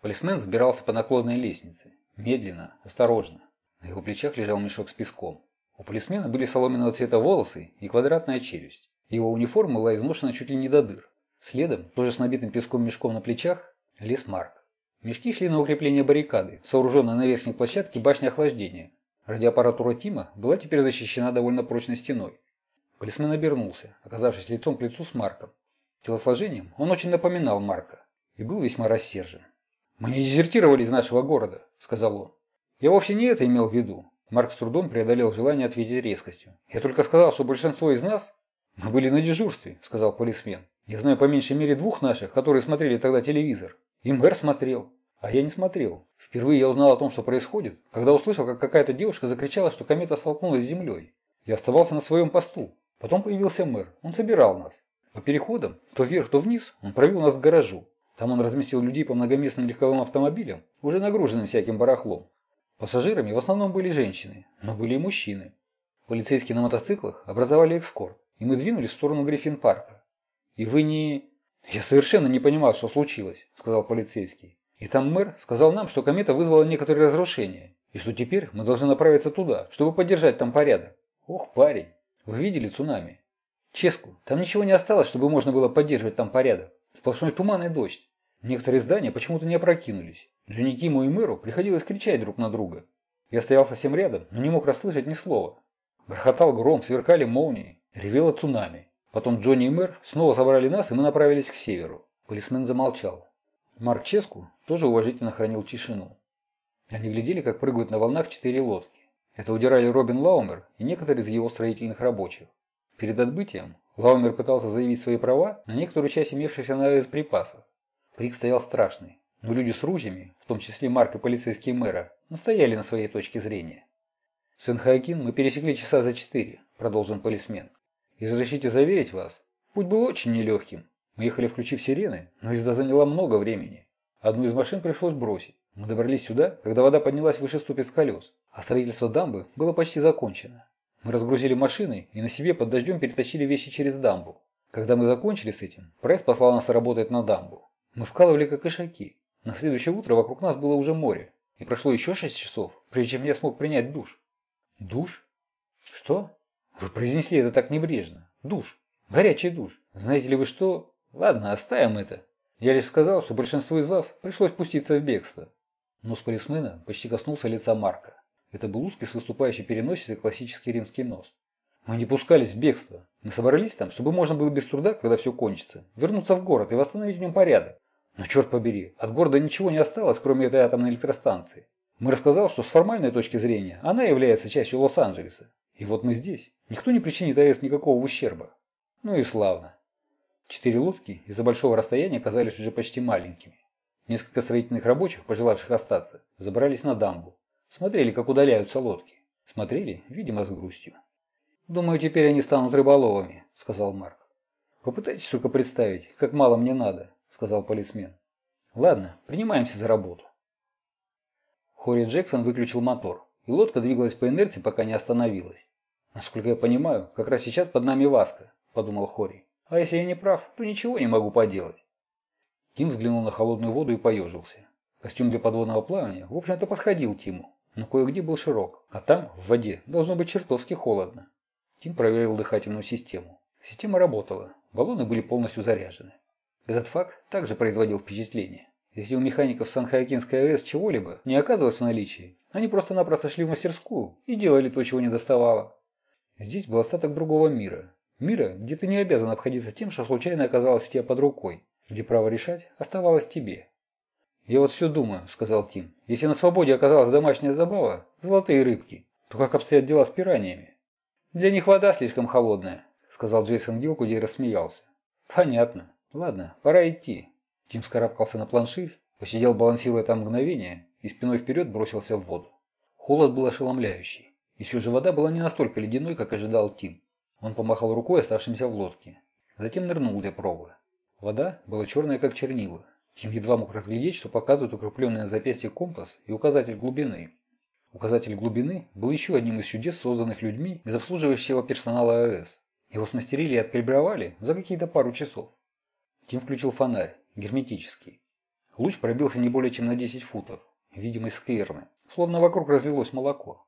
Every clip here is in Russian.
Полисмен взбирался по наклонной лестнице. Медленно, осторожно. На его плечах лежал мешок с песком. У полисмена были соломенного цвета волосы и квадратная челюсть. Его униформа была изношена чуть ли не до дыр. Следом, тоже с набитым песком мешком на плечах, лез Марк. Мешки шли на укрепление баррикады, сооруженной на верхней площадке башни охлаждения. Радиоаппаратура Тима была теперь защищена довольно прочной стеной. Полисмен обернулся, оказавшись лицом к лицу с Марком. Телосложением он очень напоминал Марка и был весьма рассержен. «Мы не дезертировали из нашего города», — сказал он. «Я вовсе не это имел в виду». Марк с трудом преодолел желание ответить резкостью. «Я только сказал, что большинство из нас...» «Мы были на дежурстве», — сказал полисмен. «Я знаю по меньшей мере двух наших, которые смотрели тогда телевизор. И мэр смотрел. А я не смотрел. Впервые я узнал о том, что происходит, когда услышал, как какая-то девушка закричала, что комета столкнулась с землей. Я оставался на своем посту. Потом появился мэр. Он собирал нас. По переходам, то вверх, то вниз, он провел нас к гаражу. Там он разместил людей по многоместным легковым автомобилям, уже нагруженным всяким барахлом. Пассажирами в основном были женщины, но были и мужчины. Полицейские на мотоциклах образовали экскорт, и мы двинулись в сторону Гриффин-парка. И вы не... Я совершенно не понимал, что случилось, сказал полицейский. И там мэр сказал нам, что комета вызвала некоторые разрушения, и что теперь мы должны направиться туда, чтобы поддержать там порядок. Ох, парень, вы видели цунами? Ческу, там ничего не осталось, чтобы можно было поддерживать там порядок. Сплошной туман и дождь. Некоторые здания почему-то не опрокинулись. Джонни Киму и мэру приходилось кричать друг на друга. Я стоял совсем рядом, но не мог расслышать ни слова. Грохотал гром, сверкали молнии, ревело цунами. Потом Джонни и мэр снова собрали нас, и мы направились к северу. Полисмен замолчал. Марк Ческу тоже уважительно хранил тишину. Они глядели, как прыгают на волнах четыре лодки. Это удирали Робин Лаумер и некоторые из его строительных рабочих. Перед отбытием Лаумер пытался заявить свои права на некоторую часть имевшихся на припасов. Крик стоял страшный, но люди с ружьями, в том числе Марк и полицейские мэра, настояли на своей точке зрения. «Сен-Хоакин мы пересекли часа за четыре», – продолжил полисмен. «И разрешите заверить вас, путь был очень нелегким. Мы ехали, включив сирены, но езда заняла много времени. Одну из машин пришлось бросить. Мы добрались сюда, когда вода поднялась выше ступиц колес, а строительство дамбы было почти закончено. Мы разгрузили машины и на себе под дождем перетащили вещи через дамбу. Когда мы закончили с этим, пресс послал нас работать на дамбу. Мы вкалывали как ишаки. На следующее утро вокруг нас было уже море. И прошло еще шесть часов, прежде чем я смог принять душ. Душ? Что? Вы произнесли это так небрежно. Душ. Горячий душ. Знаете ли вы что? Ладно, оставим это. Я лишь сказал, что большинству из вас пришлось пуститься в бегство. Нос полисмена почти коснулся лица Марка. Это был узкий с выступающей переносицей классический римский нос. Мы не пускались в бегство. Мы собрались там, чтобы можно было без труда, когда все кончится, вернуться в город и восстановить в нем порядок. Но черт побери, от города ничего не осталось, кроме этой атомной электростанции. Мы рассказал, что с формальной точки зрения она является частью Лос-Анджелеса. И вот мы здесь. Никто не причинит АЭС никакого ущерба. Ну и славно. Четыре лодки из-за большого расстояния казались уже почти маленькими. Несколько строительных рабочих, пожелавших остаться, забрались на дамбу. Смотрели, как удаляются лодки. Смотрели, видимо, с грустью. «Думаю, теперь они станут рыболовами», – сказал Марк. «Попытайтесь только представить, как мало мне надо», – сказал полисмен. «Ладно, принимаемся за работу». Хори Джексон выключил мотор, и лодка двигалась по инерции, пока не остановилась. «Насколько я понимаю, как раз сейчас под нами Васка», – подумал Хори. «А если я не прав, то ничего не могу поделать». Тим взглянул на холодную воду и поежился. Костюм для подводного плавания, в общем-то, подходил Тиму, но кое-где был широк, а там, в воде, должно быть чертовски холодно. Тим проверил дыхательную систему. Система работала, баллоны были полностью заряжены. Этот факт также производил впечатление. Если у механиков Сан-Хоакинской АЭС чего-либо не оказывалось в наличии, они просто-напросто шли в мастерскую и делали то, чего не доставало. Здесь был остаток другого мира. Мира, где ты не обязан обходиться тем, что случайно оказалось у тебя под рукой, где право решать оставалось тебе. «Я вот все думаю», — сказал Тим. «Если на свободе оказалась домашняя забава, золотые рыбки, то как обстоят дела с пираниями?» «Для них вода слишком холодная», — сказал Джейсон Гилкуди и рассмеялся. «Понятно. Ладно, пора идти». Тим скарабкался на планширь, посидел, балансируя там мгновение, и спиной вперед бросился в воду. Холод был ошеломляющий. И все же вода была не настолько ледяной, как ожидал Тим. Он помахал рукой оставшимся в лодке. Затем нырнул для пробы. Вода была черная, как чернила. Тим едва мог разглядеть, что показывает укрепленный на запястье компас и указатель глубины. Указатель глубины был еще одним из чудес, созданных людьми из обслуживающего персонала АЭС. Его смастерили и откалибровали за какие-то пару часов. Тим включил фонарь, герметический. Луч пробился не более чем на 10 футов, видимый скверны, словно вокруг разлилось молоко.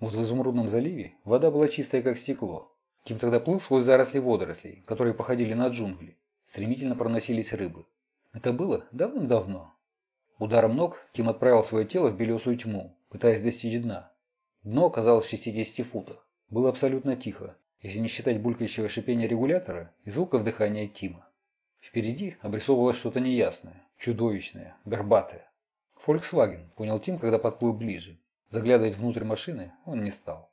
Вот в изумрудном заливе вода была чистая, как стекло. Тим тогда плыл сквозь заросли водорослей, которые походили на джунгли. Стремительно проносились рыбы. Это было давным-давно. Ударом ног Тим отправил свое тело в белесую тьму, пытаясь достичь дна. Дно оказалось в 60 футах. Было абсолютно тихо, если не считать булькающего шипения регулятора и звуков дыхания Тима. Впереди обрисовывалось что-то неясное, чудовищное, горбатое. «Фольксваген», понял Тим, когда подплыл ближе. Заглядывать внутрь машины он не стал.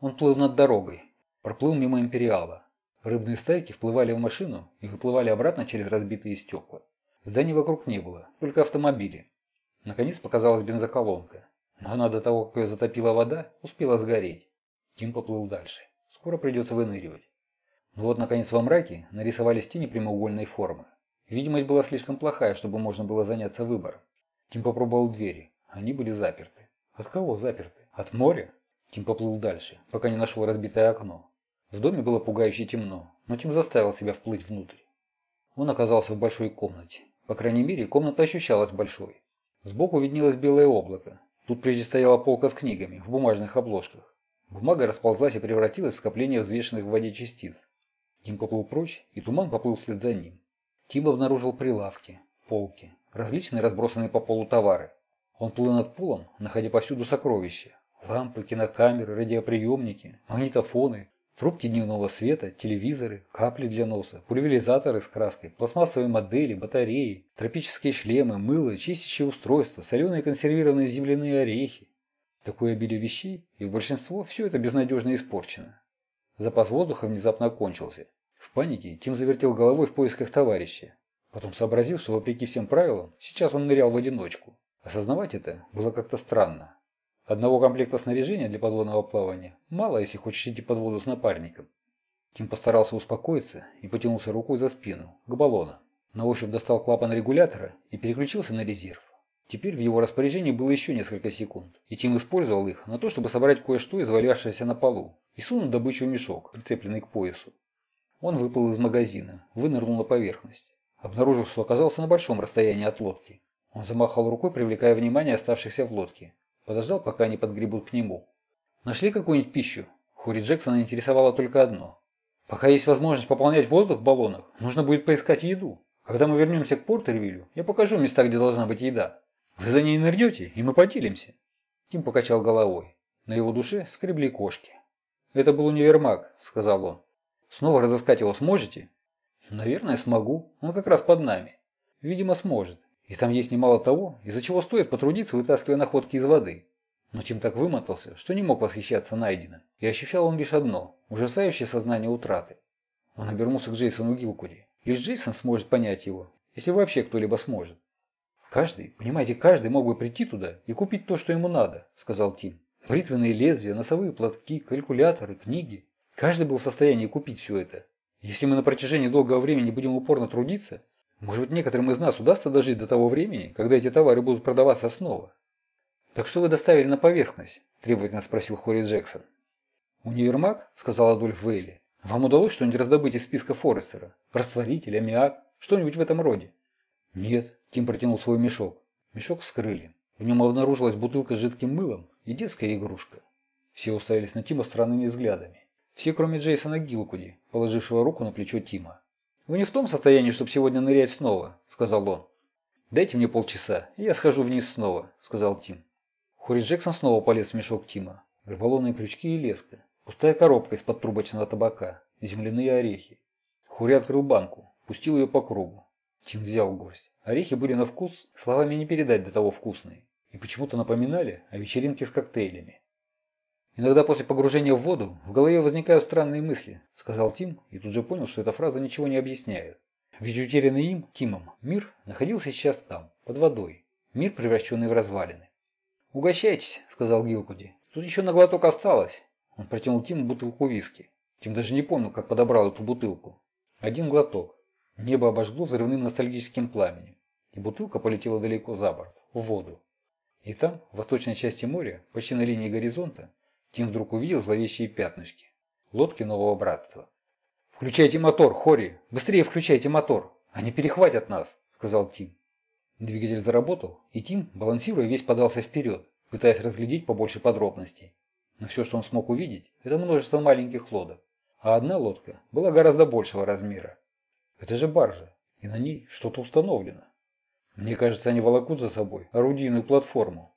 Он плыл над дорогой, проплыл мимо Империала. Рыбные стайки вплывали в машину и выплывали обратно через разбитые стекла. Зданий вокруг не было, только автомобили. Наконец показалась бензоколонка. Но она до того, как ее затопила вода, успела сгореть. Тим поплыл дальше. Скоро придется выныривать. Но вот, наконец, во мраке нарисовались тени прямоугольной формы. Видимость была слишком плохая, чтобы можно было заняться выбором. Тим попробовал двери. Они были заперты. От кого заперты? От моря? Тим поплыл дальше, пока не нашел разбитое окно. В доме было пугающе темно, но Тим заставил себя вплыть внутрь. Он оказался в большой комнате. По крайней мере, комната ощущалась большой. Сбоку виднелось белое облако. Тут прежде стояла полка с книгами, в бумажных обложках. Бумага расползлась и превратилась в скопление взвешенных в воде частиц. Тим поплыл прочь, и туман поплыл вслед за ним. Тим обнаружил прилавки, полки, различные разбросанные по полу товары. Он плыл над полом, находя повсюду сокровища. Лампы, кинокамеры, радиоприемники, магнитофоны, трубки дневного света, телевизоры, капли для носа, пульверизаторы с краской, пластмассовые модели, батареи, тропические шлемы, мыло, чистящие устройства, соленые консервированные земляные орехи. Такое обилие вещей, и в большинство все это безнадежно испорчено. Запас воздуха внезапно кончился. В панике Тим завертел головой в поисках товарища. Потом сообразил, что вопреки всем правилам, сейчас он нырял в одиночку. Осознавать это было как-то странно. Одного комплекта снаряжения для подводного плавания мало, если хочешь идти под воду с напарником. Тим постарался успокоиться и потянулся рукой за спину, к баллону. На ощупь достал клапан регулятора и переключился на резерв. Теперь в его распоряжении было еще несколько секунд, и Тим использовал их на то, чтобы собрать кое-что из валявшегося на полу и сунуть добычу в мешок, прицепленный к поясу. Он выпал из магазина, вынырнул на поверхность. Обнаружил, что оказался на большом расстоянии от лодки. Он замахал рукой, привлекая внимание оставшихся в лодке. Подождал, пока они подгребут к нему. Нашли какую-нибудь пищу? Хури Джексона интересовало только одно. Пока есть возможность пополнять воздух в баллонах, нужно будет поискать еду. Когда мы вернемся к Портервиллю, я покажу места, где должна быть еда. Вы за ней нырнете, и мы поделимся. Тим покачал головой. На его душе скребли кошки. «Это был универмаг», — сказал он. «Снова разыскать его сможете?» «Наверное, смогу. Он как раз под нами». «Видимо, сможет. И там есть немало того, из-за чего стоит потрудиться, вытаскивая находки из воды. Но Тим так вымотался, что не мог восхищаться найденным. И ощущал он лишь одно – ужасающее сознание утраты. Он обернулся к Джейсону Гилкуди. Лишь Джейсон сможет понять его, если вообще кто-либо сможет. «Каждый, понимаете, каждый мог бы прийти туда и купить то, что ему надо», – сказал Тим. «Бритвенные лезвия, носовые платки, калькуляторы, книги. Каждый был в состоянии купить все это. Если мы на протяжении долгого времени будем упорно трудиться, может быть, некоторым из нас удастся дожить до того времени, когда эти товары будут продаваться снова. «Так что вы доставили на поверхность?» – требовательно спросил Хори Джексон. «Универмаг?» – сказал Адольф Вейли. «Вам удалось что-нибудь раздобыть из списка Форестера? Растворитель, аммиак? Что-нибудь в этом роде?» «Нет», – Тим протянул свой мешок. Мешок вскрыли. В нем обнаружилась бутылка с жидким мылом и детская игрушка. Все уставились на Тима странными взглядами. Все, кроме Джейсона Гилкуди, положившего руку на плечо Тима. «Вы не в том состоянии, чтобы сегодня нырять снова», – сказал он. «Дайте мне полчаса, и я схожу вниз снова», – сказал Тим. Хори Джексон снова полез в мешок Тима. Рыболовные крючки и леска. Пустая коробка из-под трубочного табака. Земляные орехи. Хури открыл банку, пустил ее по кругу. Тим взял горсть. Орехи были на вкус, словами не передать до того вкусные. И почему-то напоминали о вечеринке с коктейлями. «Иногда после погружения в воду в голове возникают странные мысли», – сказал Тим, и тут же понял, что эта фраза ничего не объясняет. Ведь утерянный им, Тимом, мир находился сейчас там, под водой. Мир, превращенный в развалины. «Угощайтесь», – сказал Гилкуди. «Тут еще на глоток осталось». Он протянул Тиму бутылку виски. Тим даже не помнил, как подобрал эту бутылку. Один глоток. Небо обожгло взрывным ностальгическим пламенем. И бутылка полетела далеко за борт, в воду. И там, в восточной части моря, почти на линии горизонта, Тим вдруг увидел зловещие пятнышки. Лодки нового братства. «Включайте мотор, Хори! Быстрее включайте мотор! Они перехватят нас!» – сказал Тим. Двигатель заработал, и Тим, балансируя, весь подался вперед, пытаясь разглядеть побольше подробностей. Но все, что он смог увидеть, это множество маленьких лодок. А одна лодка была гораздо большего размера. Это же баржа, и на ней что-то установлено. Мне кажется, они волокут за собой орудийную платформу.